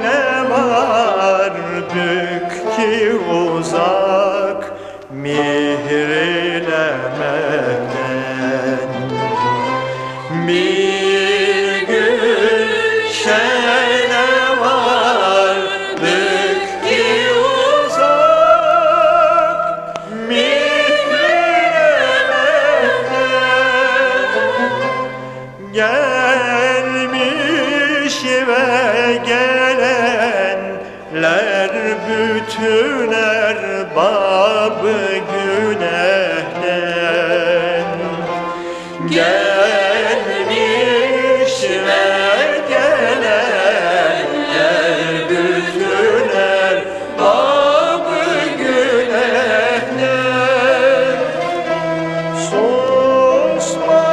ne vardık ki uzak mihrilemeden Bir gülşen Yeah. Gelenler bütün erbabı günehten Gelmiş ve gelenler bütün erbabı günehten Susmaz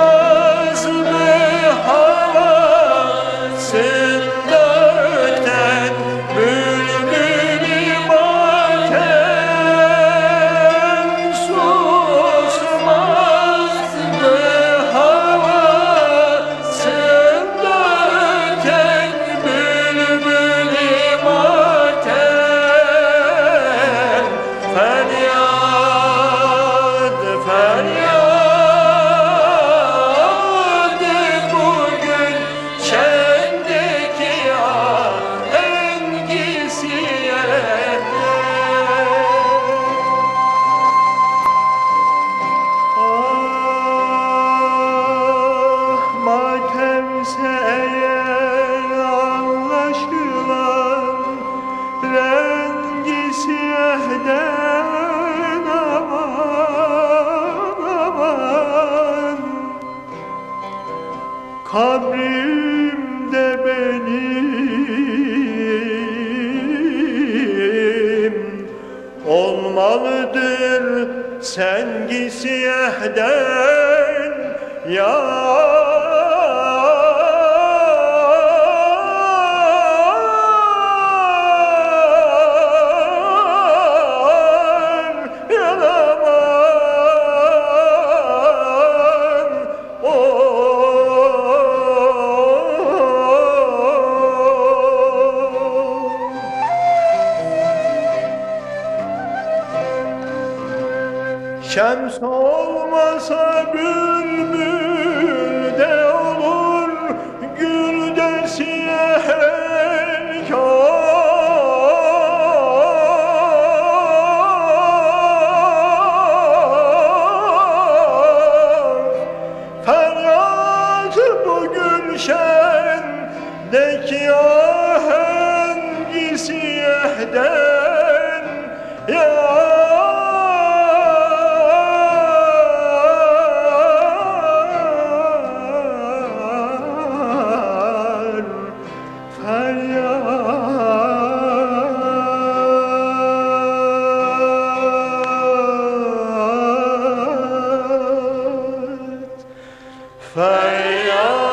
Kabrimde benim olmalıdır sengi siyahden yar Şems olmasa bülbül de olur Gül de. Feryat bu gülşendeki ahengi siyahden yar Fire.